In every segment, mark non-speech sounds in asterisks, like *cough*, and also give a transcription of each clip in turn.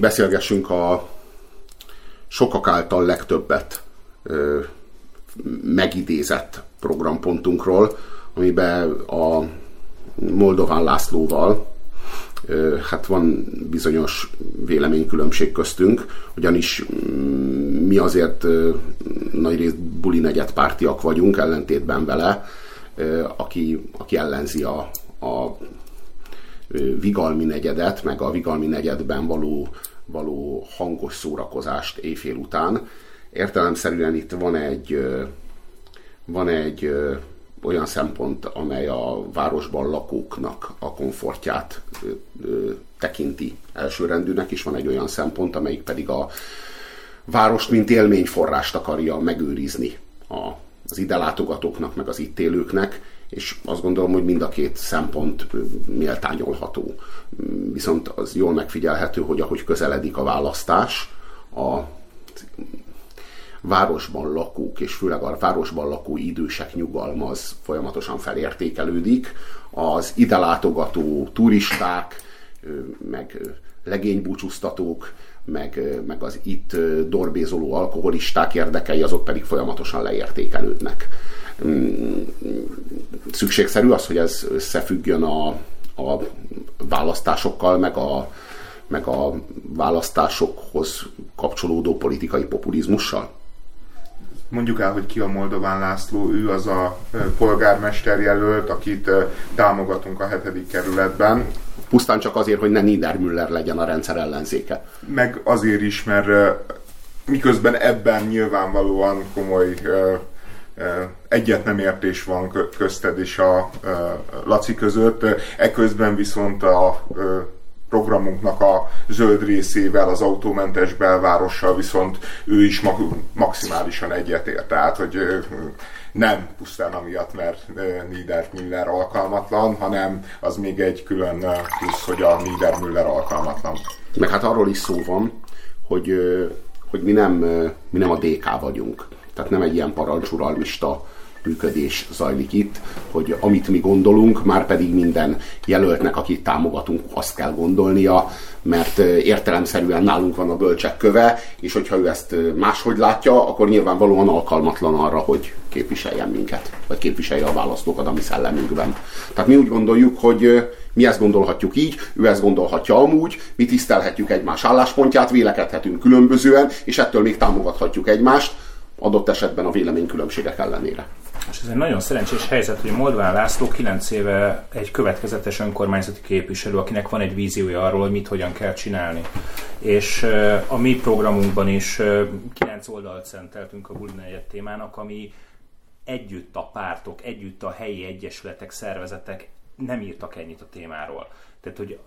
beszélgessünk a sokak által legtöbbet megidézett programpontunkról, amiben a Moldován Lászlóval hát van bizonyos véleménykülönbség köztünk, ugyanis mm, mi azért nagyrészt buli negyed pártiak vagyunk, ellentétben vele, aki, aki ellenzi a, a vigalmi negyedet, meg a vigalmi negyedben való, való hangos szórakozást éjfél után. Értelemszerűen itt van egy, van egy olyan szempont, amely a városban lakóknak a komfortját tekinti elsőrendűnek, és van egy olyan szempont, amelyik pedig a várost, mint élményforrást akarja megőrizni a, az ide látogatóknak, meg az itt élőknek, és azt gondolom, hogy mind a két szempont méltányolható. Viszont az jól megfigyelhető, hogy ahogy közeledik a választás, a városban lakók, és főleg a városban lakó idősek nyugalma az folyamatosan felértékelődik. Az ide látogató turisták, meg legénybúcsúztatók, meg, meg az itt dorbézoló alkoholisták érdekei, azok pedig folyamatosan leértékelődnek. Mm, szükségszerű az, hogy ez összefüggjön a, a választásokkal, meg a, meg a választásokhoz kapcsolódó politikai populizmussal? Mondjuk el, hogy ki a Moldován László, ő az a polgármester jelölt, akit támogatunk a hetedik kerületben. Pusztán csak azért, hogy ne Niedermüller legyen a rendszer ellenzéke. Meg azért is, mert miközben ebben nyilvánvalóan komoly egyet nem értés van közted és a Laci között, eközben viszont a programunknak a zöld részével, az autómentes belvárossal viszont ő is maximálisan egyetért. Tehát, hogy nem pusztán amiatt, mert Niedermüller alkalmatlan, hanem az még egy külön plusz, hogy a Niedermüller alkalmatlan. Meg hát arról is szó van, hogy, hogy mi, nem, mi nem a DK vagyunk. Tehát nem egy ilyen parancsuralmista működés zajlik itt, hogy amit mi gondolunk, már pedig minden jelöltnek, akit támogatunk, azt kell gondolnia, mert értelemszerűen nálunk van a bölcsek köve, és hogyha ő ezt máshogy látja, akkor nyilvánvalóan alkalmatlan arra, hogy képviseljen minket, vagy képviselje a választókat a mi szellemünkben. Tehát mi úgy gondoljuk, hogy mi ezt gondolhatjuk így, ő ezt gondolhatja amúgy, mi tisztelhetjük egymás álláspontját, vélekedhetünk különbözően, és ettől még támogathatjuk egymást, adott esetben a véleménykülönbségek ellenére. És ez egy nagyon szerencsés helyzet, hogy Moldván László 9 éve egy következetes önkormányzati képviselő, akinek van egy víziója arról, hogy mit hogyan kell csinálni. És a mi programunkban is 9 oldalt szenteltünk a Bulin témának, ami együtt a pártok, együtt a helyi egyesületek, szervezetek nem írtak ennyit a témáról. Tehát, hogy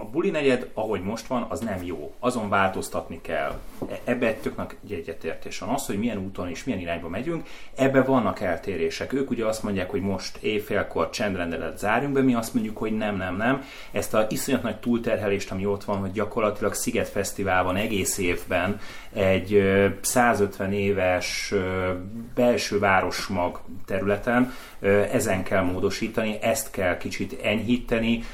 a buli negyed, ahogy most van, az nem jó. Azon változtatni kell. E, ebbe töknek egy egyetértés van. Az, hogy milyen úton és milyen irányba megyünk, ebbe vannak eltérések. Ők ugye azt mondják, hogy most éjfélkor csendrendelet zárjunk be, mi azt mondjuk, hogy nem, nem, nem. Ezt a iszonyat nagy túlterhelést, ami ott van, hogy gyakorlatilag Sziget Fesztivál van egész évben, egy 150 éves belső városmag területen, ezen kell módosítani, ezt kell kicsit enyhíteni,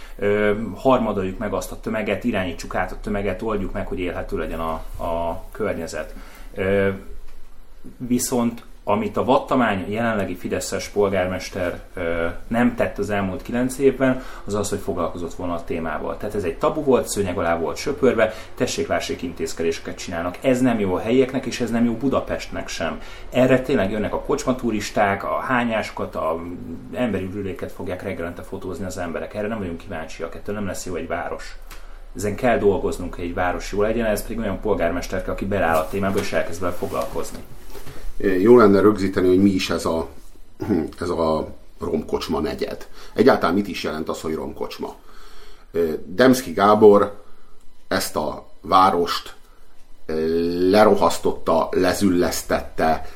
harmadoljuk meg azt a tömeget, irányítsuk át a tömeget, oldjuk meg, hogy élhető legyen a, a környezet. Viszont amit a Vattamány jelenlegi Fideszes polgármester nem tett az elmúlt kilenc évben, az az, hogy foglalkozott volna a témával. Tehát ez egy tabu volt, szőnyeg alá volt söpörve, tessék lássék intézkedéseket csinálnak. Ez nem jó a helyieknek, és ez nem jó Budapestnek sem. Erre tényleg jönnek a kocsmaturisták, a hányásokat, a emberi ürüléket fogják reggelente fotózni az emberek. Erre nem vagyunk kíváncsiak, ettől nem lesz jó egy város ezen kell dolgoznunk, hogy egy város jó legyen, ez pedig olyan polgármester, aki beláll a témába és elkezd vele foglalkozni jó lenne rögzíteni, hogy mi is ez a, ez a romkocsma negyed. Egyáltalán mit is jelent az, hogy romkocsma? Demszki Gábor ezt a várost lerohasztotta, lezüllesztette,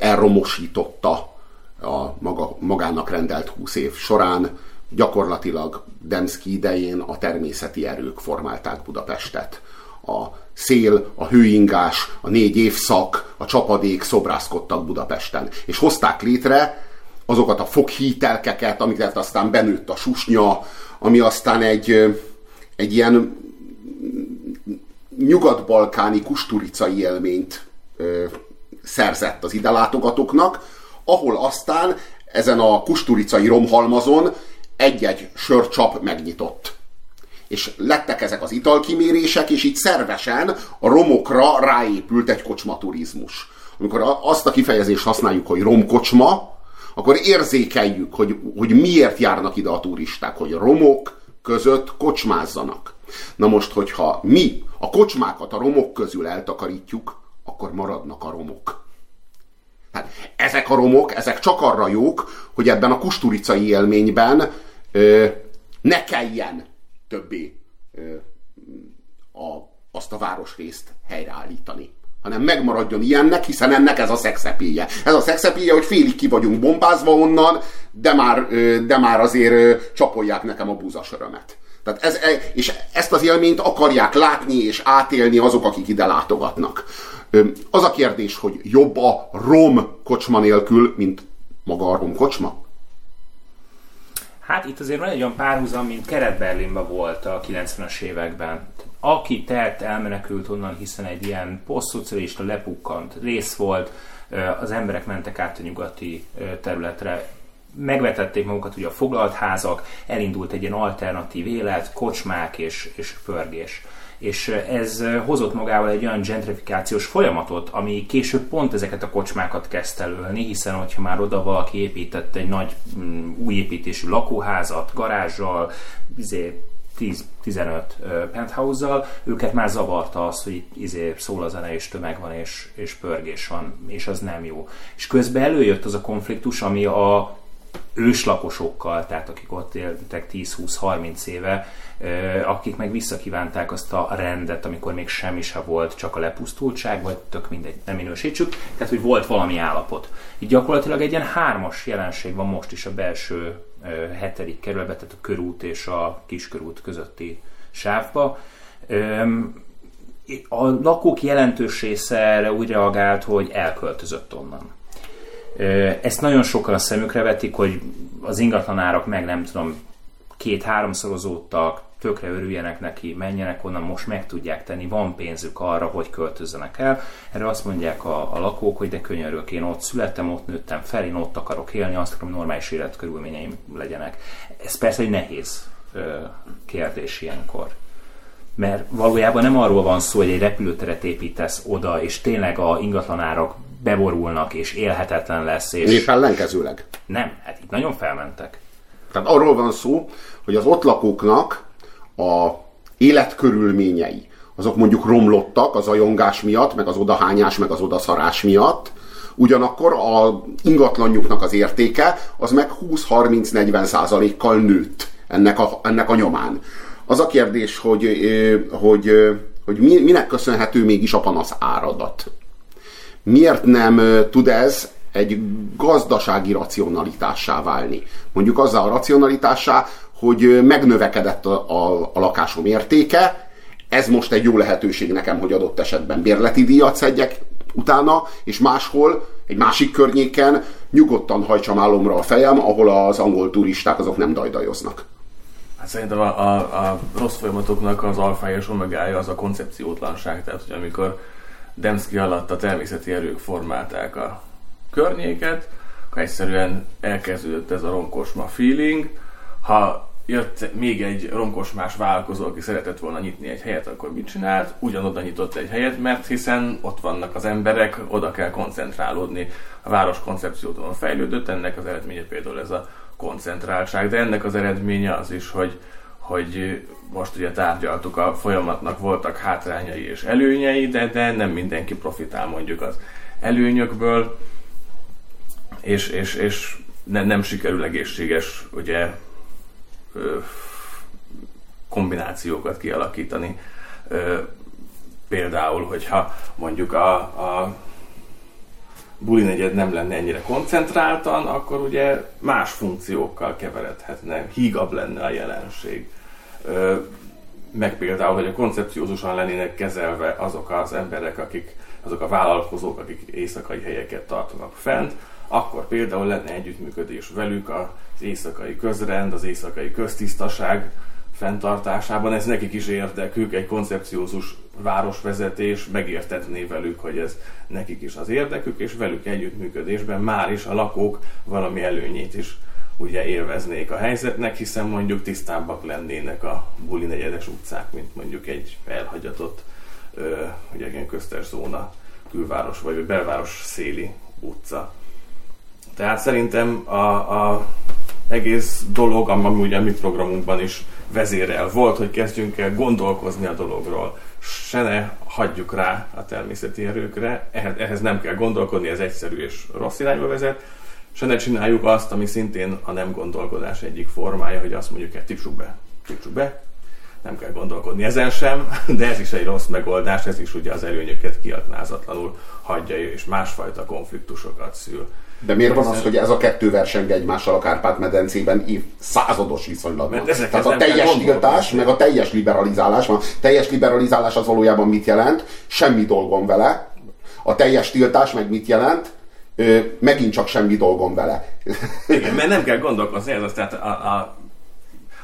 elromosította a maga, magának rendelt 20 év során. Gyakorlatilag Demszki idején a természeti erők formálták Budapestet. A szél, a hőingás, a négy évszak, a csapadék szobrászkodtak Budapesten. És hozták létre azokat a foghítelkeket, amiket aztán benőtt a susnya, ami aztán egy, egy ilyen nyugat-balkáni kusturicai élményt ö, szerzett az ide látogatóknak, ahol aztán ezen a kusturicai romhalmazon egy-egy sörcsap megnyitott. És lettek ezek az italkimérések, és így szervesen a romokra ráépült egy kocsmaturizmus. Amikor azt a kifejezést használjuk, hogy romkocsma, akkor érzékeljük, hogy, hogy miért járnak ide a turisták, hogy romok között kocsmázzanak. Na most, hogyha mi a kocsmákat a romok közül eltakarítjuk, akkor maradnak a romok. Hát ezek a romok, ezek csak arra jók, hogy ebben a kusturicai élményben ö, ne kelljen többé a, azt a városrészt helyreállítani hanem megmaradjon ilyennek, hiszen ennek ez a szexepéje. Ez a szexepéje, hogy félig ki vagyunk bombázva onnan, de már, de már azért csapolják nekem a búzasörömet. Tehát ez, e, és ezt az élményt akarják látni és átélni azok, akik ide látogatnak. Az a kérdés, hogy jobb a rom kocsma nélkül, mint maga a rom kocsma? Hát itt azért van egy olyan párhuzam, mint Kelet-Berlinben volt a 90-es években. Aki telt, elmenekült onnan, hiszen egy ilyen posztszocialista lepukkant rész volt, az emberek mentek át a nyugati területre, megvetették magukat ugye a foglalt házak, elindult egy ilyen alternatív élet, kocsmák és, és pörgés és ez hozott magával egy olyan gentrifikációs folyamatot, ami később pont ezeket a kocsmákat kezdte ölni, hiszen hogyha már oda valaki épített egy nagy mm, új építésű lakóházat, garázsal, izé, 10-15 penthouse-zal, őket már zavarta az, hogy itt izé szól a zene, és tömeg van, és, és pörgés van, és az nem jó. És közben előjött az a konfliktus, ami a őslakosokkal, tehát akik ott éltek 10-20-30 éve, akik meg visszakívánták azt a rendet, amikor még semmi se volt, csak a lepusztultság, vagy tök mindegy, nem minősítsük, tehát hogy volt valami állapot. Így gyakorlatilag egy ilyen hármas jelenség van most is a belső hetedik kerületben, tehát a körút és a kiskörút közötti sávba. A lakók jelentős része erre úgy reagált, hogy elköltözött onnan. Ezt nagyon sokan a szemükre vetik, hogy az ingatlanárak meg nem tudom, két-háromszorozódtak, tökre örüljenek neki, menjenek onnan, most meg tudják tenni, van pénzük arra, hogy költözzenek el. Erre azt mondják a, a lakók, hogy de könyörülök, én ott születtem, ott nőttem fel, én ott akarok élni, azt akarom, normális életkörülményeim legyenek. Ez persze egy nehéz ö, kérdés ilyenkor. Mert valójában nem arról van szó, hogy egy repülőteret építesz oda, és tényleg a ingatlanárak beborulnak, és élhetetlen lesz. És... Épp ellenkezőleg. Nem, hát itt nagyon felmentek. Tehát arról van szó, hogy az ott lakóknak a életkörülményei, azok mondjuk romlottak az ajongás miatt, meg az odahányás, meg az odaszarás miatt, ugyanakkor a ingatlanjuknak az értéke az meg 20-30-40 százalékkal nőtt ennek a, ennek a nyomán. Az a kérdés, hogy, hogy, hogy minek köszönhető mégis a panasz áradat. Miért nem tud ez egy gazdasági racionalitássá válni? Mondjuk azzal a racionalitássá, hogy megnövekedett a, a, a lakásom értéke, ez most egy jó lehetőség nekem, hogy adott esetben bérleti díjat szedjek utána, és máshol, egy másik környéken nyugodtan hajtsam álomra a fejem, ahol az angol turisták azok nem dajdajoznak. Hát szerintem a, a, a rossz folyamatoknak az alfája és omegája az a koncepciótlanság, tehát hogy amikor Demszki alatt a természeti erők formálták a környéket, akkor egyszerűen elkezdődött ez a ronkosma feeling, ha jött még egy ronkosmás vállalkozó, aki szeretett volna nyitni egy helyet, akkor mit csinált? Ugyanoda nyitott egy helyet, mert hiszen ott vannak az emberek, oda kell koncentrálódni. A város koncepcióton fejlődött, ennek az eredménye például ez a koncentráltság, de ennek az eredménye az is, hogy, hogy most ugye tárgyaltuk, a folyamatnak voltak hátrányai és előnyei, de, de nem mindenki profitál mondjuk az előnyökből, és, és, és ne, nem sikerül egészséges ugye kombinációkat kialakítani. Például, hogyha mondjuk a, a buli negyed nem lenne ennyire koncentráltan, akkor ugye más funkciókkal keveredhetne, hígabb lenne a jelenség. Meg például, hogy a koncepciózusan lennének kezelve azok az emberek, akik, azok a vállalkozók, akik éjszakai helyeket tartanak fent, akkor például lenne együttműködés velük az éjszakai közrend, az éjszakai köztisztaság fenntartásában. Ez nekik is érdekük, egy koncepciózus városvezetés megértetné velük, hogy ez nekik is az érdekük, és velük együttműködésben már is a lakók valami előnyét is ugye élveznék a helyzetnek, hiszen mondjuk tisztábbak lennének a buli negyedes utcák, mint mondjuk egy elhagyatott ö, ugye ilyen köztes zóna külváros vagy belváros széli utca. Tehát szerintem a, a egész dolog, ami ugye a mi programunkban is vezérel volt, hogy kezdjünk el gondolkozni a dologról. Se ne hagyjuk rá a természeti erőkre, ehhez nem kell gondolkodni, ez egyszerű és rossz irányba vezet, se ne csináljuk azt, ami szintén a nem gondolkodás egyik formája, hogy azt mondjuk, hogy tipsuk be, tipsuk be, nem kell gondolkodni ezen sem, de ez is egy rossz megoldás, ez is ugye az előnyöket kiaknázatlanul hagyja, és másfajta konfliktusokat szül. De miért van az, hogy ez a kettő verseng egymással a Kárpát-medencében év százados viszonylatban? Tehát a teljes tiltás, meg a teljes liberalizálás. A teljes liberalizálás az valójában mit jelent? Semmi dolgom vele. A teljes tiltás meg mit jelent? Ö, megint csak semmi dolgom vele. Igen, mert nem kell gondolkozni, ez az, tehát a, a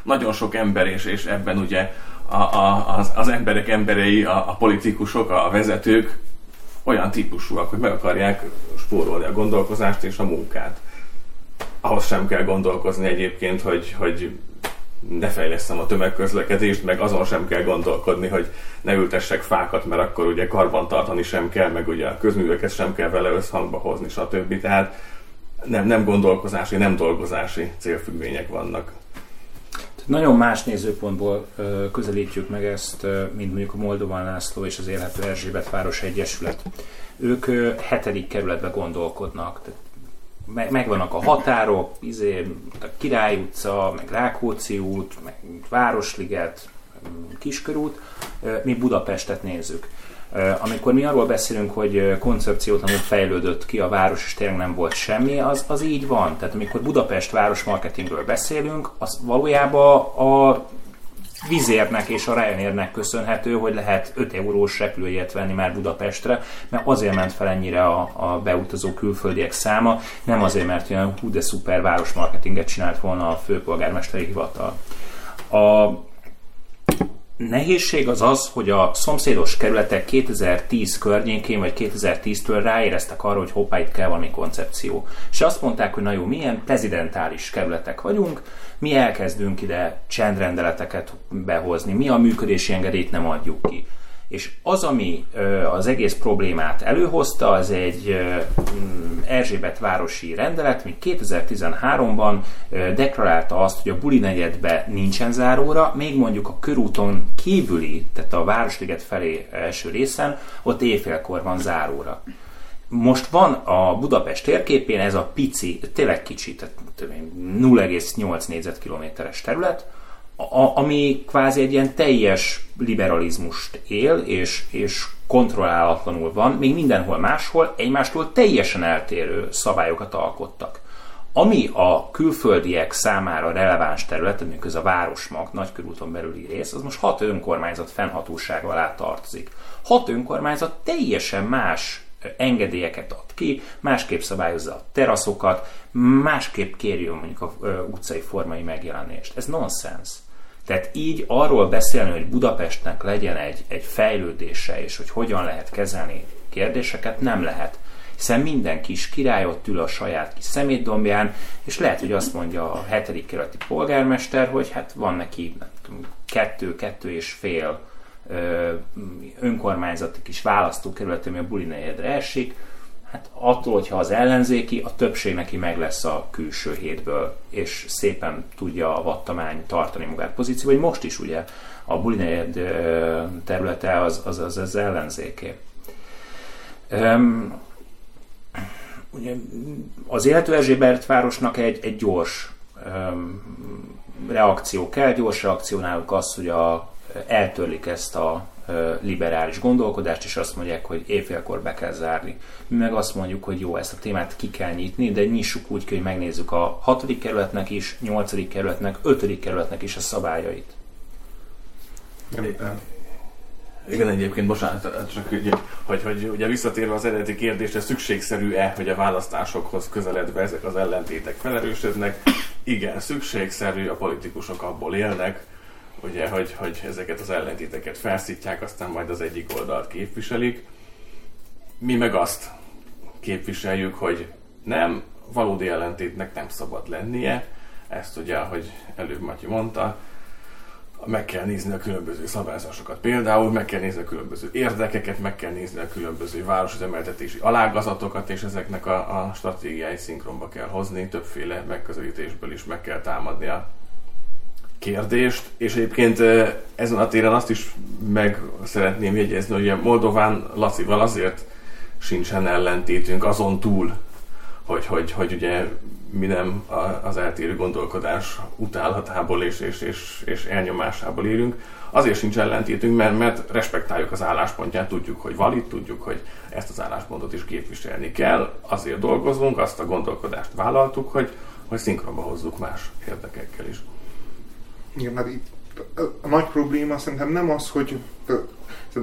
nagyon sok ember, és, és ebben ugye a, a, az, az emberek emberei, a, a politikusok, a vezetők olyan típusúak, hogy meg akarják spórolni a gondolkozást és a munkát. Ahhoz sem kell gondolkozni egyébként, hogy, hogy ne fejlesztem a tömegközlekedést, meg azon sem kell gondolkodni, hogy ne ültessek fákat, mert akkor ugye karban tartani sem kell, meg ugye a közműveket sem kell vele összhangba hozni, stb. Tehát nem, nem gondolkozási, nem dolgozási célfüggvények vannak. Nagyon más nézőpontból ö, közelítjük meg ezt, ö, mint mondjuk a Moldován László és az Élhető Erzsébet Város Egyesület. Ők ö, hetedik kerületbe gondolkodnak. Me- megvannak a határok, izé, a Király utca, meg Rákóczi út, meg Városliget, Kiskörút. Mi Budapestet nézzük. Amikor mi arról beszélünk, hogy koncepciótlanul fejlődött ki a város, és tényleg nem volt semmi, az, az így van. Tehát amikor Budapest városmarketingről beszélünk, az valójában a vizérnek és a Ryanairnek köszönhető, hogy lehet 5 eurós repülőjegyet venni már Budapestre, mert azért ment fel ennyire a, a beutazó külföldiek száma, nem azért, mert olyan hú de szuper városmarketinget csinált volna a főpolgármesteri hivatal. A, nehézség az az, hogy a szomszédos kerületek 2010 környékén, vagy 2010-től ráéreztek arra, hogy hoppá, itt kell valami koncepció. És azt mondták, hogy na jó, milyen prezidentális kerületek vagyunk, mi elkezdünk ide csendrendeleteket behozni, mi a működési engedélyt nem adjuk ki. És az, ami az egész problémát előhozta, az egy mm, Erzsébet városi rendelet, ami 2013-ban deklarálta azt, hogy a buli negyedbe nincsen záróra, még mondjuk a körúton kívüli, tehát a Városliget felé első részen, ott éjfélkor van záróra. Most van a Budapest térképén ez a pici, tényleg kicsi, tehát 0,8 négyzetkilométeres terület, a, ami kvázi egy ilyen teljes liberalizmust él, és, és kontrollálatlanul van, még mindenhol máshol egymástól teljesen eltérő szabályokat alkottak. Ami a külföldiek számára releváns terület, ez a Városmag nagykörúton belüli rész, az most hat önkormányzat fennhatósága alá tartozik. Hat önkormányzat teljesen más engedélyeket ad ki, másképp szabályozza a teraszokat, másképp kérjön mondjuk a utcai formai megjelenést. Ez nonsens. Tehát így arról beszélni, hogy Budapestnek legyen egy, egy fejlődése, és hogy hogyan lehet kezelni kérdéseket, nem lehet. Hiszen minden kis király ott ül a saját kis szemétdombján, és lehet, hogy azt mondja a hetedik kerületi polgármester, hogy hát van neki kettő, kettő és fél önkormányzati kis választókerület, ami a buli negyedre esik, hát attól, hogyha az ellenzéki, a többség neki meg lesz a külső hétből, és szépen tudja a vattamány tartani magát pozíció, vagy most is ugye a buli negyed területe az az, az, az ellenzéké. Um, ugye, az élhető Erzsébet városnak egy, egy gyors um, reakció kell, gyors reakció náluk az, hogy a eltörlik ezt a liberális gondolkodást, és azt mondják, hogy éjfélkor be kell zárni. Mi meg azt mondjuk, hogy jó, ezt a témát ki kell nyitni, de nyissuk úgy hogy megnézzük a hatodik kerületnek is, nyolcadik kerületnek, ötödik kerületnek is a szabályait. Igen, egyébként, bocsánat, csak hogy, hogy, hogy ugye visszatérve az eredeti kérdésre, szükségszerű-e, hogy a választásokhoz közeledve ezek az ellentétek felerősödnek? Igen, szükségszerű, a politikusok abból élnek, ugye, hogy, hogy ezeket az ellentéteket felszítják, aztán majd az egyik oldalt képviselik. Mi meg azt képviseljük, hogy nem, valódi ellentétnek nem szabad lennie. Ezt ugye, ahogy előbb Matyi mondta, meg kell nézni a különböző szabályzásokat. Például meg kell nézni a különböző érdekeket, meg kell nézni a különböző városüzemeltetési alágazatokat, és ezeknek a, a stratégiái szinkronba kell hozni, többféle megközelítésből is meg kell támadni a kérdést, és egyébként ezen a téren azt is meg szeretném jegyezni, hogy Moldován Lacival azért sincsen ellentétünk azon túl, hogy, hogy, hogy ugye mi nem az eltérő gondolkodás utálatából és, és, és, és elnyomásából élünk. Azért sincs ellentétünk, mert, mert respektáljuk az álláspontját, tudjuk, hogy valid, tudjuk, hogy ezt az álláspontot is képviselni kell. Azért dolgozunk, azt a gondolkodást vállaltuk, hogy, hogy szinkronba hozzuk más érdekekkel is. Igen, hát itt a nagy probléma szerintem nem az, hogy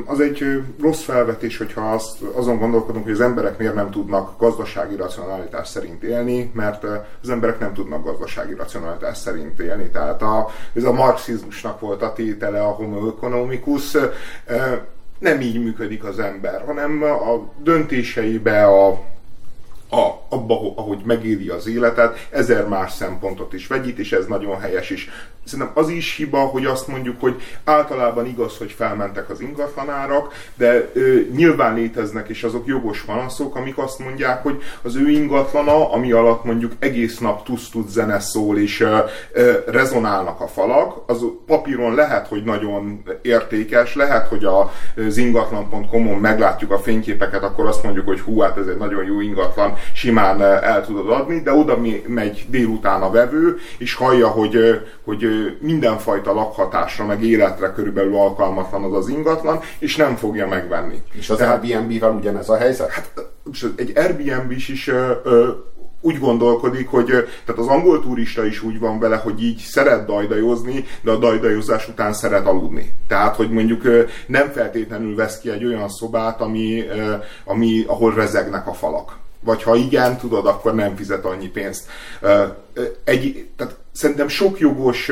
az egy rossz felvetés, hogyha azt, azon gondolkodunk, hogy az emberek miért nem tudnak gazdasági racionalitás szerint élni, mert az emberek nem tudnak gazdasági racionalitás szerint élni. Tehát a, ez a marxizmusnak volt a tétele, a homo economicus, nem így működik az ember, hanem a döntéseibe, a a, abba, ahogy megéli az életet, ezer más szempontot is vegyít, és ez nagyon helyes is. Szerintem az is hiba, hogy azt mondjuk, hogy általában igaz, hogy felmentek az ingatlanárak, de ö, nyilván léteznek, és azok jogos panaszok, amik azt mondják, hogy az ő ingatlana, ami alatt mondjuk egész nap tusztut zene szól, és ö, ö, rezonálnak a falak, az papíron lehet, hogy nagyon értékes, lehet, hogy a, az ingatlan.com-on meglátjuk a fényképeket, akkor azt mondjuk, hogy hú, hát ez egy nagyon jó ingatlan, simán el tudod adni, de oda megy délután a vevő, és hallja, hogy, hogy mindenfajta lakhatásra, meg életre körülbelül alkalmatlan az az ingatlan, és nem fogja megvenni. És az Tehát, Airbnb-vel ugyanez a helyzet? Hát egy Airbnb is, is úgy gondolkodik, hogy tehát az angol turista is úgy van vele, hogy így szeret dajdajozni, de a dajdajozás után szeret aludni. Tehát, hogy mondjuk nem feltétlenül vesz ki egy olyan szobát, ami, ami ahol rezegnek a falak vagy ha igen, tudod, akkor nem fizet annyi pénzt. Egy, tehát szerintem sok jogos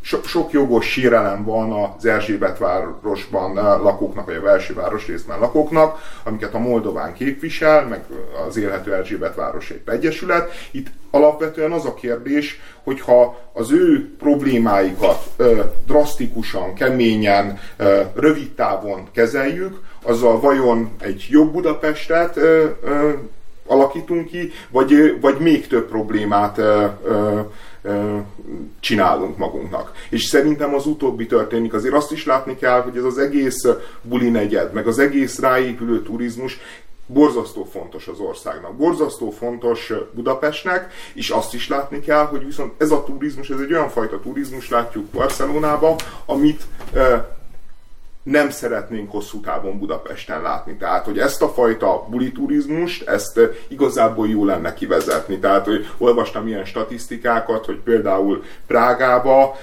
so, sok jogos sírelem van az Erzsébet városban lakóknak, vagy a Velsi város részben lakóknak, amiket a Moldován képvisel, meg az élhető Erzsébet város egy egyesület. Itt alapvetően az a kérdés, hogyha az ő problémáikat drasztikusan, keményen, ö, rövid távon kezeljük, azzal vajon egy jobb Budapestet ö, ö, alakítunk ki, vagy, vagy még több problémát ö, ö, csinálunk magunknak. És szerintem az utóbbi történik. Azért azt is látni kell, hogy ez az egész buli negyed, meg az egész ráépülő turizmus borzasztó fontos az országnak, borzasztó fontos Budapestnek, és azt is látni kell, hogy viszont ez a turizmus, ez egy olyan fajta turizmus, látjuk Barcelonába, amit nem szeretnénk hosszú távon Budapesten látni. Tehát, hogy ezt a fajta buliturizmust, ezt igazából jó lenne kivezetni. Tehát, hogy olvastam ilyen statisztikákat, hogy például Prágába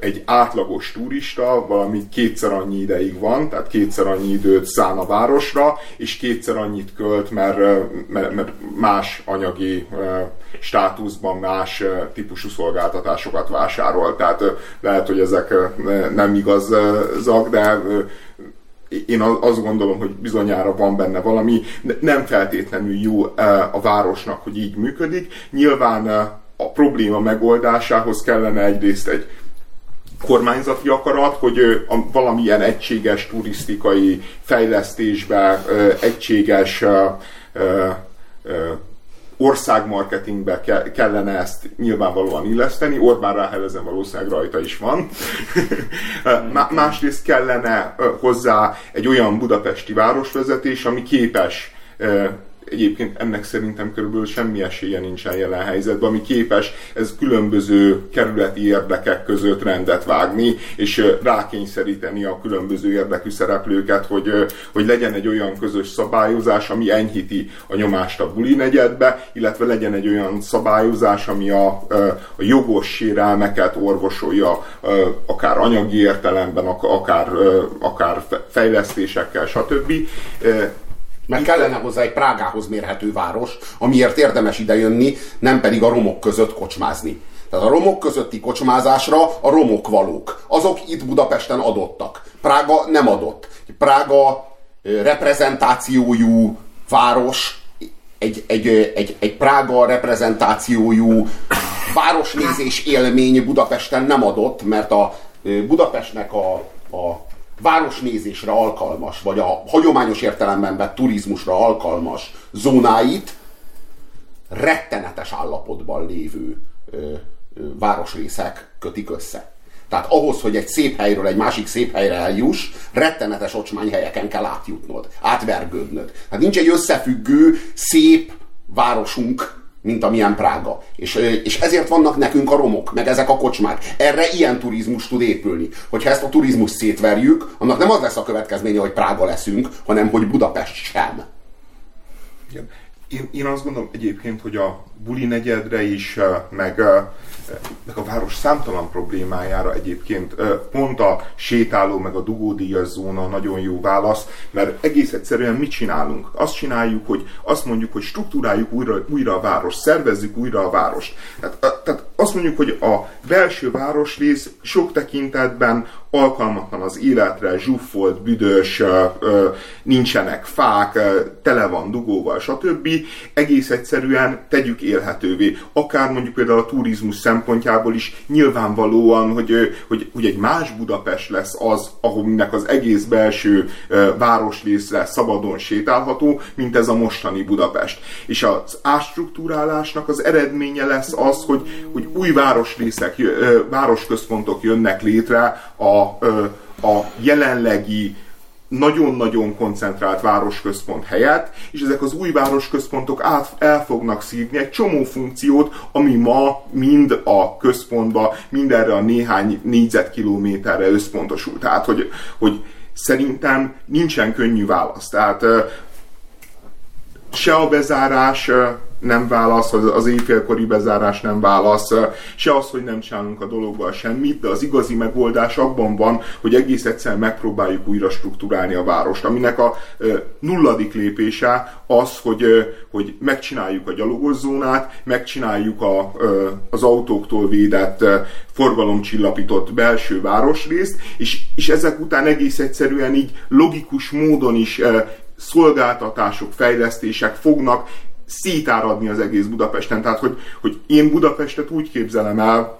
egy átlagos turista valami kétszer annyi ideig van, tehát kétszer annyi időt szán a városra, és kétszer annyit költ, mert, mert, mert más anyagi státuszban más típusú szolgáltatásokat vásárol. Tehát lehet, hogy ezek nem igazak, de én azt gondolom, hogy bizonyára van benne valami, nem feltétlenül jó a városnak, hogy így működik. Nyilván a probléma megoldásához kellene egyrészt egy kormányzati akarat, hogy valamilyen egységes turisztikai fejlesztésbe, egységes országmarketingbe kellene ezt nyilvánvalóan illeszteni, Orbán Ráhel ezen valószínűleg rajta is van. *laughs* Másrészt kellene hozzá egy olyan budapesti városvezetés, ami képes egyébként ennek szerintem körülbelül semmi esélye nincsen jelen helyzetben, ami képes ez különböző kerületi érdekek között rendet vágni, és rákényszeríteni a különböző érdekű szereplőket, hogy, hogy legyen egy olyan közös szabályozás, ami enyhíti a nyomást a buli negyedbe, illetve legyen egy olyan szabályozás, ami a, a jogos sérelmeket orvosolja, akár anyagi értelemben, akár, akár fejlesztésekkel, stb meg kellene hozzá egy Prágához mérhető város, amiért érdemes idejönni, nem pedig a romok között kocsmázni. Tehát a romok közötti kocsmázásra a romok valók. Azok itt Budapesten adottak. Prága nem adott. Prága reprezentációjú város, egy, egy, egy, egy Prága reprezentációjú városnézés élmény Budapesten nem adott, mert a Budapestnek a, a városnézésre alkalmas, vagy a hagyományos értelemben vett turizmusra alkalmas zónáit rettenetes állapotban lévő ö, ö, városrészek kötik össze. Tehát ahhoz, hogy egy szép helyről egy másik szép helyre eljuss, rettenetes ocsmányhelyeken kell átjutnod, átvergődnöd. Tehát nincs egy összefüggő, szép városunk, mint amilyen Prága. És, és ezért vannak nekünk a romok, meg ezek a kocsmák. Erre ilyen turizmus tud épülni. Hogyha ezt a turizmus szétverjük, annak nem az lesz a következménye, hogy Prága leszünk, hanem hogy Budapest sem. Igen. Én, én azt gondolom egyébként, hogy a buli negyedre is, meg meg a város számtalan problémájára egyébként pont a sétáló meg a dugódíjas zóna nagyon jó válasz, mert egész egyszerűen mit csinálunk? Azt csináljuk, hogy azt mondjuk, hogy struktúráljuk újra, újra a város, szervezzük újra a várost. Tehát, tehát azt mondjuk, hogy a belső városrész sok tekintetben alkalmatlan az életre, zsuffolt, büdös, nincsenek fák, tele van dugóval, stb. Egész egyszerűen tegyük élhetővé. Akár mondjuk például a turizmus szempontjából is nyilvánvalóan, hogy, hogy, hogy egy más Budapest lesz az, ahol az egész belső városrészre szabadon sétálható, mint ez a mostani Budapest. És az ástruktúrálásnak az eredménye lesz az, hogy, hogy új városrészek, városközpontok jönnek létre a, a jelenlegi nagyon-nagyon koncentrált városközpont helyett, és ezek az új városközpontok át, el fognak szívni egy csomó funkciót, ami ma mind a központba, mindenre a néhány négyzetkilométerre összpontosul. Tehát, hogy, hogy szerintem nincsen könnyű válasz. Tehát se a bezárás, nem válasz, az, az éjfélkori bezárás nem válasz, se az, hogy nem csinálunk a dologgal semmit, de az igazi megoldás abban van, hogy egész egyszerűen megpróbáljuk újra struktúrálni a várost, aminek a nulladik lépése az, hogy, hogy megcsináljuk a gyalogoszónát, megcsináljuk a, az autóktól védett forgalomcsillapított belső városrészt, és, és ezek után egész egyszerűen így logikus módon is szolgáltatások, fejlesztések fognak szétáradni az egész Budapesten. Tehát, hogy, hogy én Budapestet úgy képzelem el,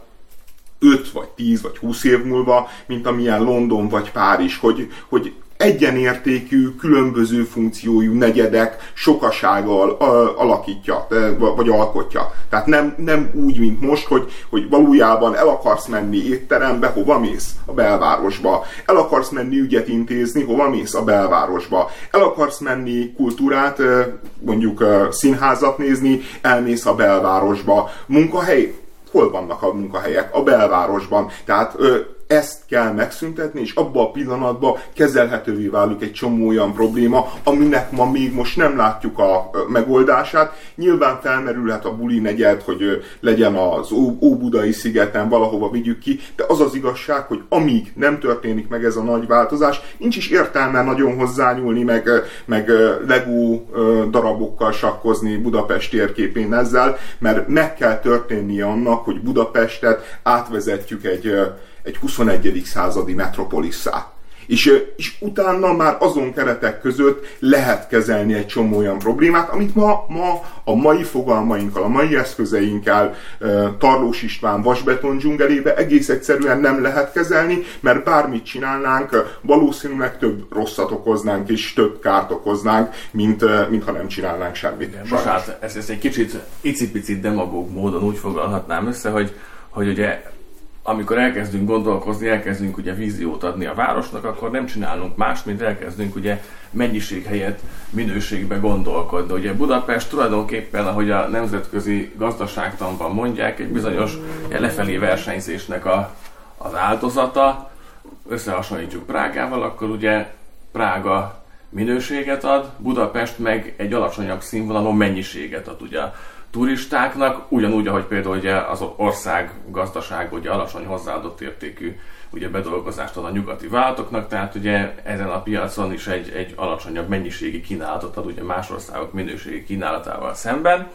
5 vagy 10 vagy 20 év múlva, mint amilyen London vagy Párizs, hogy, hogy egyenértékű, különböző funkciójú negyedek sokasággal alakítja, vagy alkotja. Tehát nem, nem úgy, mint most, hogy, hogy valójában el akarsz menni étterembe, hova mész? A belvárosba. El akarsz menni ügyet intézni, hova mész? A belvárosba. El akarsz menni kultúrát, mondjuk színházat nézni, elmész a belvárosba. Munkahely, hol vannak a munkahelyek? A belvárosban. Tehát ezt kell megszüntetni, és abban a pillanatban kezelhetővé válik egy csomó olyan probléma, aminek ma még most nem látjuk a megoldását. Nyilván felmerülhet a buli negyed, hogy legyen az Óbudai szigeten, valahova vigyük ki, de az az igazság, hogy amíg nem történik meg ez a nagy változás, nincs is értelme nagyon hozzányúlni, meg, meg Lego darabokkal sakkozni Budapest térképén ezzel, mert meg kell történnie annak, hogy Budapestet átvezetjük egy egy 21. századi metropolisszá. És, és utána már azon keretek között lehet kezelni egy csomó olyan problémát, amit ma, ma a mai fogalmainkkal, a mai eszközeinkkel Tarlós István vasbeton dzsungelébe egész egyszerűen nem lehet kezelni, mert bármit csinálnánk, valószínűleg több rosszat okoznánk és több kárt okoznánk, mint, mint ha nem csinálnánk semmit. Most hát ezt, ezt egy kicsit icipicit demagóg módon úgy foglalhatnám össze, hogy, hogy ugye amikor elkezdünk gondolkozni, elkezdünk ugye víziót adni a városnak, akkor nem csinálunk más, mint elkezdünk ugye mennyiség helyett minőségbe gondolkodni. Ugye Budapest tulajdonképpen, ahogy a nemzetközi gazdaságtanban mondják, egy bizonyos lefelé versenyzésnek a, az áldozata. Összehasonlítjuk Prágával, akkor ugye Prága minőséget ad, Budapest meg egy alacsonyabb színvonalon mennyiséget ad. Ugye turistáknak, ugyanúgy, ahogy például ugye az ország gazdaság ugye alacsony hozzáadott értékű ugye bedolgozást ad a nyugati vállalatoknak, tehát ugye ezen a piacon is egy, egy alacsonyabb mennyiségi kínálatot ad ugye más országok minőségi kínálatával szemben.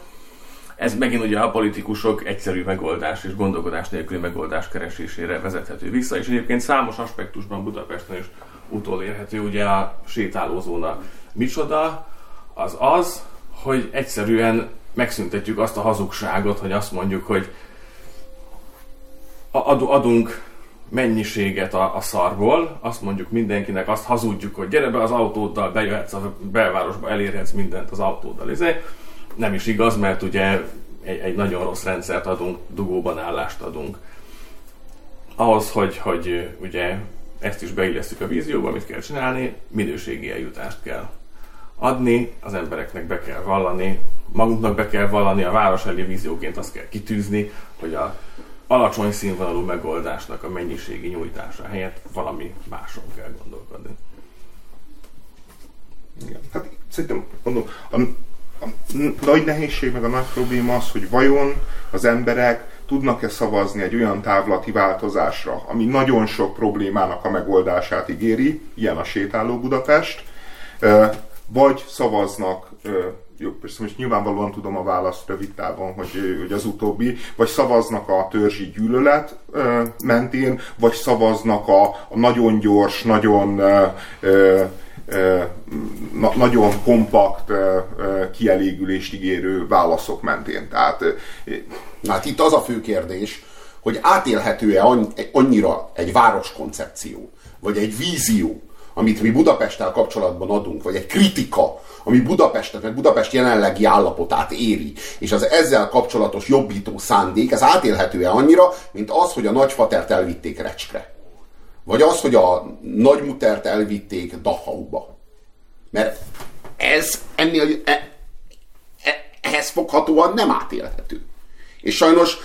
Ez megint ugye a politikusok egyszerű megoldás és gondolkodás nélküli megoldás keresésére vezethető vissza, és egyébként számos aspektusban Budapesten is utolérhető, ugye a sétálózóna micsoda, az az, hogy egyszerűen megszüntetjük azt a hazugságot, hogy azt mondjuk, hogy adunk mennyiséget a, a szarból, azt mondjuk mindenkinek, azt hazudjuk, hogy gyere be az autóddal, bejöhetsz a belvárosba, elérhetsz mindent az autóddal. Ez nem is igaz, mert ugye egy, egy nagyon rossz rendszert adunk, dugóban állást adunk. Ahhoz, hogy, hogy ugye ezt is beillesztjük a vízióba, mit kell csinálni, minőségi eljutást kell adni, az embereknek be kell vallani, magunknak be kell vallani, a város elé vízióként azt kell kitűzni, hogy a alacsony színvonalú megoldásnak a mennyiségi nyújtása helyett valami máson kell gondolkodni. Igen. Hát szerintem mondom, a, a nagy nehézség meg a nagy probléma az, hogy vajon az emberek tudnak-e szavazni egy olyan távlati változásra, ami nagyon sok problémának a megoldását ígéri, ilyen a sétáló Budapest, vagy szavaznak jó, persze most nyilvánvalóan tudom a választ rövid távon, hogy, hogy az utóbbi, vagy szavaznak a törzsi gyűlölet mentén, vagy szavaznak a, a nagyon gyors, nagyon ö, ö, na, nagyon kompakt ö, ö, kielégülést ígérő válaszok mentén. Tehát, hát itt az a fő kérdés, hogy átélhető-e annyira egy városkoncepció, vagy egy vízió, amit mi Budapesttel kapcsolatban adunk, vagy egy kritika, ami Budapestet, meg Budapest jelenlegi állapotát éri, és az ezzel kapcsolatos jobbító szándék, ez átélhető-e annyira, mint az, hogy a nagyfatert elvitték Recskre. Vagy az, hogy a nagymutert elvitték Dachauba. Mert ez ennél, e, e, ehhez foghatóan nem átélhető. És sajnos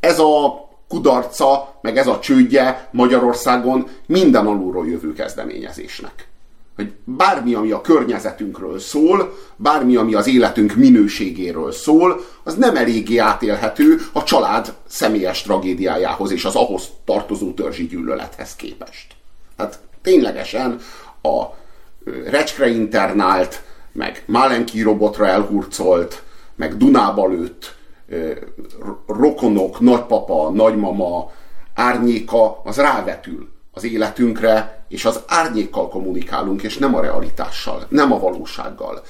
ez a kudarca, meg ez a csődje Magyarországon minden alulról jövő kezdeményezésnek. Hogy bármi, ami a környezetünkről szól, bármi, ami az életünk minőségéről szól, az nem eléggé átélhető a család személyes tragédiájához és az ahhoz tartozó törzsi gyűlölethez képest. Hát ténylegesen a recskre internált, meg Málenki robotra elhurcolt, meg Dunába lőtt rokonok, nagypapa, nagymama árnyéka az rávetül az életünkre, és az árnyékkal kommunikálunk, és nem a realitással, nem a valósággal.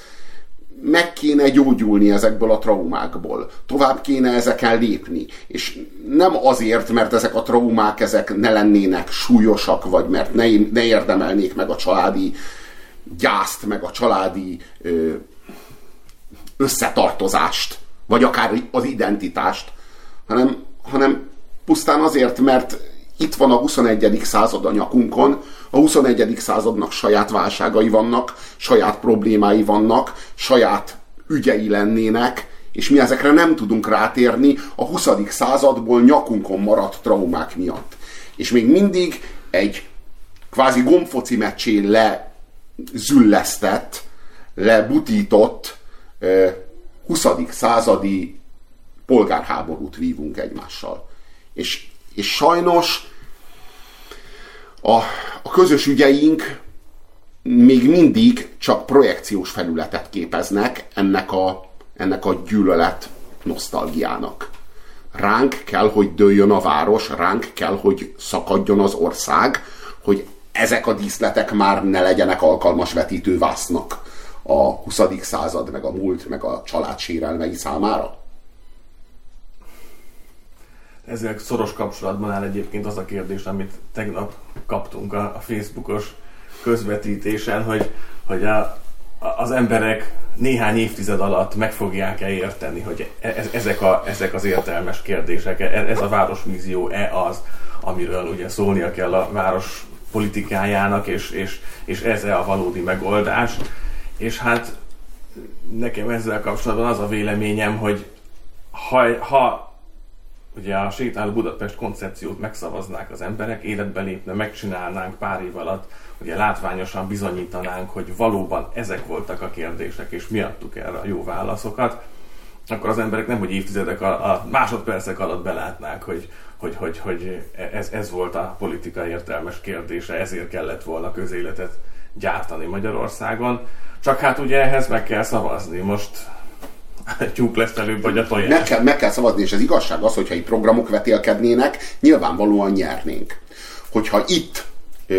Meg kéne gyógyulni ezekből a traumákból, tovább kéne ezeken lépni, és nem azért, mert ezek a traumák ezek ne lennének súlyosak, vagy mert ne, ne érdemelnék meg a családi gyászt, meg a családi ö, összetartozást, vagy akár az identitást, hanem, hanem pusztán azért, mert itt van a 21. század a nyakunkon, a 21. századnak saját válságai vannak, saját problémái vannak, saját ügyei lennének, és mi ezekre nem tudunk rátérni a 20. századból nyakunkon maradt traumák miatt. És még mindig egy kvázi gombfoci meccsén lezüllesztett, lebutított 20. századi polgárháborút vívunk egymással. És, és sajnos a, a közös ügyeink még mindig csak projekciós felületet képeznek ennek a, ennek a gyűlölet nosztalgiának. Ránk kell, hogy dőljön a város, ránk kell, hogy szakadjon az ország, hogy ezek a díszletek már ne legyenek alkalmas vetítővásznak a 20. század, meg a múlt, meg a család sérelmei számára? Ezzel szoros kapcsolatban áll egyébként az a kérdés, amit tegnap kaptunk a, Facebookos közvetítésen, hogy, hogy a, az emberek néhány évtized alatt meg fogják-e érteni, hogy e, ez, ezek, a, ezek az értelmes kérdések, e, ez a városvízió-e az, amiről ugye szólnia kell a város politikájának, és, és, és ez-e a valódi megoldás. És hát nekem ezzel kapcsolatban az a véleményem, hogy ha, ha ugye a sétáló Budapest koncepciót megszavaznák az emberek, életbe lépne, megcsinálnánk pár év alatt, ugye látványosan bizonyítanánk, hogy valóban ezek voltak a kérdések, és mi adtuk erre a jó válaszokat, akkor az emberek nem, hogy évtizedek, a, másodpercek alatt belátnák, hogy, hogy, hogy, hogy ez, ez volt a politika értelmes kérdése, ezért kellett volna közéletet gyártani Magyarországon. Csak hát ugye ehhez meg kell szavazni. Most *laughs* tyúk lesz előbb, vagy a tojás. Meg kell, meg kell szavazni, és az igazság az, hogyha itt programok vetélkednének, nyilvánvalóan nyernénk. Hogyha itt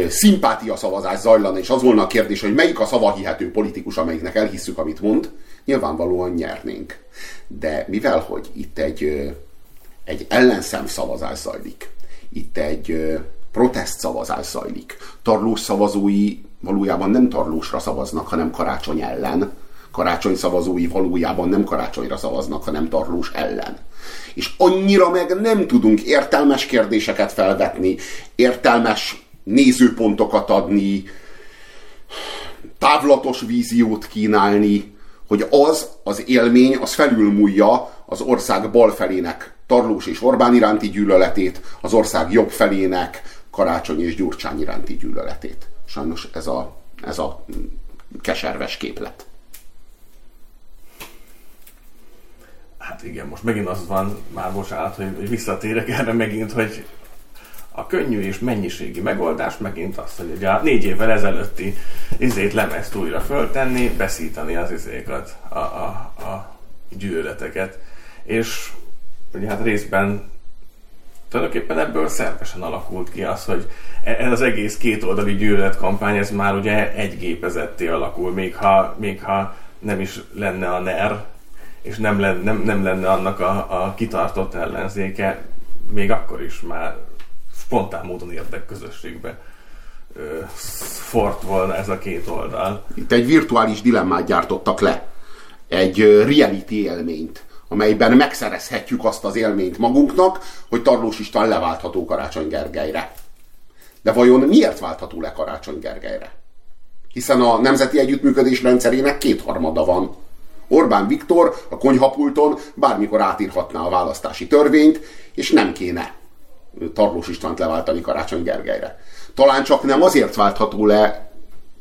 szimpátia szavazás zajlana, és az volna a kérdés, hogy melyik a szavahihető politikus, amelyiknek elhisszük, amit mond, nyilvánvalóan nyernénk. De mivel, hogy itt egy, egy ellenszem szavazás zajlik, itt egy protest szavazás zajlik, tarlós szavazói valójában nem tarlósra szavaznak, hanem karácsony ellen, karácsony szavazói valójában nem karácsonyra szavaznak, hanem tarlós ellen. És annyira meg nem tudunk értelmes kérdéseket felvetni, értelmes nézőpontokat adni, távlatos víziót kínálni, hogy az az élmény, az felülmúlja az ország bal felének Tarlós és Orbán iránti gyűlöletét, az ország jobb felének Karácsony és Gyurcsány iránti gyűlöletét. Sajnos ez a, ez a keserves képlet. Hát igen, most megint az van, már bocsánat, hogy visszatérek erre megint, hogy a könnyű és mennyiségi megoldás megint az, hogy a négy évvel ezelőtti izét lemezt újra föltenni, beszítani az izékat, a, a, a gyűlöleteket. És ugye hát részben tulajdonképpen ebből szervesen alakult ki az, hogy e, ez az egész kétoldali gyűlöletkampány, ez már ugye egy gépezetté alakul, még ha, még ha nem is lenne a NER, és nem lenne, nem, nem lenne annak a, a kitartott ellenzéke, még akkor is már spontán módon érdekközösségbe fort volna ez a két oldal. Itt egy virtuális dilemmát gyártottak le. Egy reality élményt, amelyben megszerezhetjük azt az élményt magunknak, hogy Tarlós István leváltható Karácsony Gergelyre. De vajon miért váltható le Karácsony Gergelyre? Hiszen a Nemzeti Együttműködés rendszerének kétharmada van. Orbán Viktor a konyhapulton bármikor átírhatná a választási törvényt, és nem kéne Tarlós Istvánt leváltani Karácsony Gergelyre. Talán csak nem azért váltható le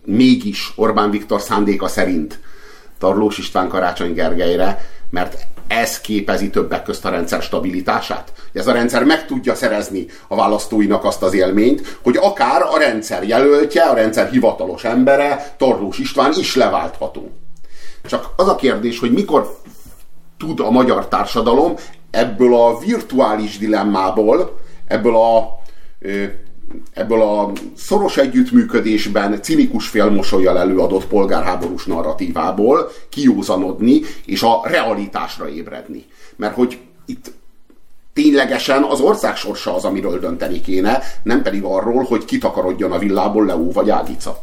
mégis Orbán Viktor szándéka szerint Tarlós István Karácsony Gergelyre, mert ez képezi többek közt a rendszer stabilitását. Ez a rendszer meg tudja szerezni a választóinak azt az élményt, hogy akár a rendszer jelöltje, a rendszer hivatalos embere, Tarlós István is leváltható. Csak az a kérdés, hogy mikor tud a magyar társadalom ebből a virtuális dilemmából, ebből a ebből a szoros együttműködésben cinikus félmosolyjal előadott polgárháborús narratívából kiúzanodni és a realitásra ébredni. Mert hogy itt ténylegesen az ország sorsa az, amiről dönteni kéne, nem pedig arról, hogy kitakarodjon a villából Leó vagy Ágica.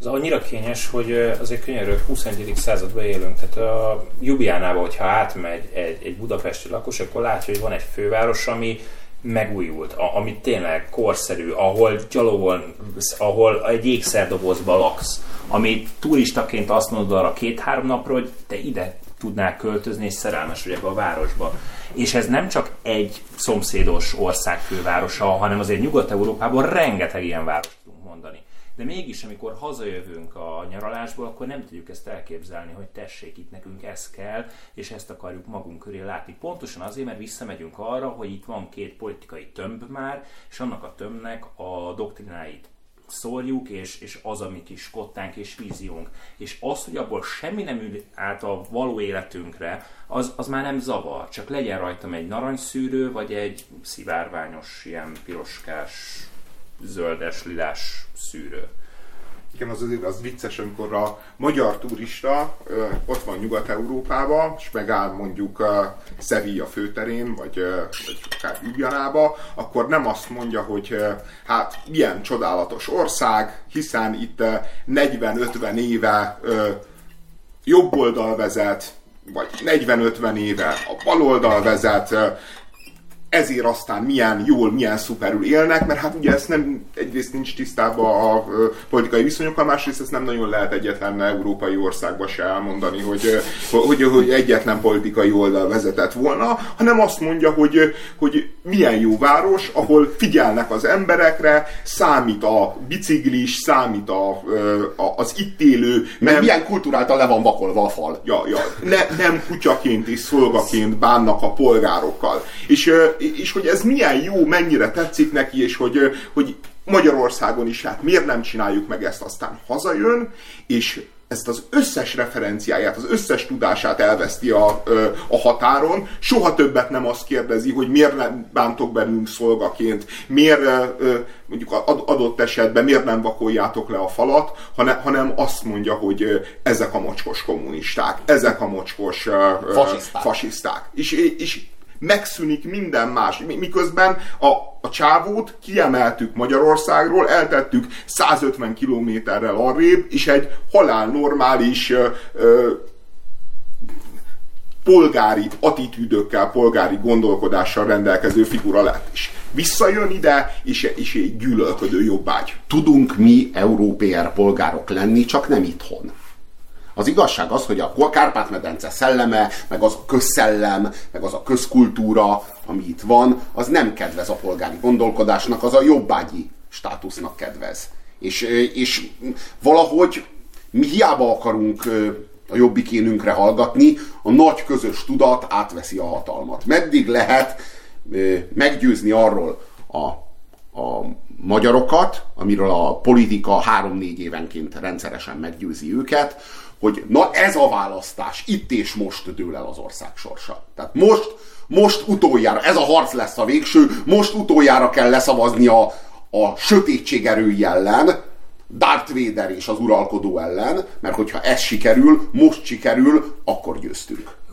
Ez annyira kényes, hogy azért könyörök 21. században élünk. Tehát a Jubiánába, hogyha átmegy egy, egy budapesti lakos, akkor látja, hogy van egy főváros, ami megújult, a, ami tényleg korszerű, ahol gyalogol, ahol egy ékszerdobozba laksz, ami turistaként azt mondod arra két-három napra, hogy te ide tudnál költözni, és szerelmes vagy ebbe a városba. És ez nem csak egy szomszédos ország fővárosa, hanem azért Nyugat-Európában rengeteg ilyen város de mégis, amikor hazajövünk a nyaralásból, akkor nem tudjuk ezt elképzelni, hogy tessék, itt nekünk ez kell, és ezt akarjuk magunk köré látni. Pontosan azért, mert visszamegyünk arra, hogy itt van két politikai tömb már, és annak a tömbnek a doktrináit szórjuk, és, és az a mi kis kottánk és víziónk. És az, hogy abból semmi nem ül át a való életünkre, az, az már nem zavar. Csak legyen rajtam egy narancsszűrő, vagy egy szivárványos, ilyen piroskás zöldes, lilás szűrő. Igen, az az vicces, amikor a magyar turista ö, ott van Nyugat-Európában, és megáll mondjuk ö, Sevilla főterén, vagy, ö, vagy akár Ljubljanába, akkor nem azt mondja, hogy ö, hát milyen csodálatos ország, hiszen itt 40-50 éve ö, jobb oldal vezet, vagy 40-50 éve a bal oldal vezet, ezért aztán milyen jól, milyen szuperül élnek, mert hát ugye ezt nem, egyrészt nincs tisztában a, politikai viszonyokkal, másrészt ezt nem nagyon lehet egyetlen európai országba se elmondani, hogy, hogy, hogy egyetlen politikai oldal vezetett volna, hanem azt mondja, hogy, hogy milyen jó város, ahol figyelnek az emberekre, számít a biciklis, számít a, a, az itt élő. Nem, milyen kultúráltan le van vakolva a fal. Ja, ja, ne, nem kutyaként és szolgaként bánnak a polgárokkal. És és hogy ez milyen jó, mennyire tetszik neki, és hogy, hogy Magyarországon is, hát miért nem csináljuk meg ezt, aztán hazajön, és ezt az összes referenciáját, az összes tudását elveszti a, a határon, soha többet nem azt kérdezi, hogy miért nem bántok bennünk szolgaként, miért mondjuk adott esetben miért nem vakoljátok le a falat, hanem, hanem azt mondja, hogy ezek a mocskos kommunisták, ezek a mocskos fasiszták. fasiszták. És, és megszűnik minden más. Miközben a, a csávót kiemeltük Magyarországról, eltettük 150 kilométerrel arrébb, és egy halál normális ö, ö, polgári attitűdökkel, polgári gondolkodással rendelkező figura lett is. Visszajön ide, és, és egy gyűlölködő jobbágy. Tudunk mi európér polgárok lenni, csak nem itthon. Az igazság az, hogy a Kárpát-medence szelleme, meg az a közszellem, meg az a közkultúra, ami itt van, az nem kedvez a polgári gondolkodásnak, az a jobbágyi státusznak kedvez. És, és valahogy mi hiába akarunk a jobbikénünkre hallgatni, a nagy közös tudat átveszi a hatalmat. Meddig lehet meggyőzni arról a, a magyarokat, amiről a politika három-négy évenként rendszeresen meggyőzi őket, hogy na ez a választás, itt és most dől el az ország sorsa. Tehát most, most utoljára, ez a harc lesz a végső, most utoljára kell leszavazni a, a sötétség erői ellen, Darth Vader és az uralkodó ellen, mert hogyha ez sikerül, most sikerül, akkor győztünk.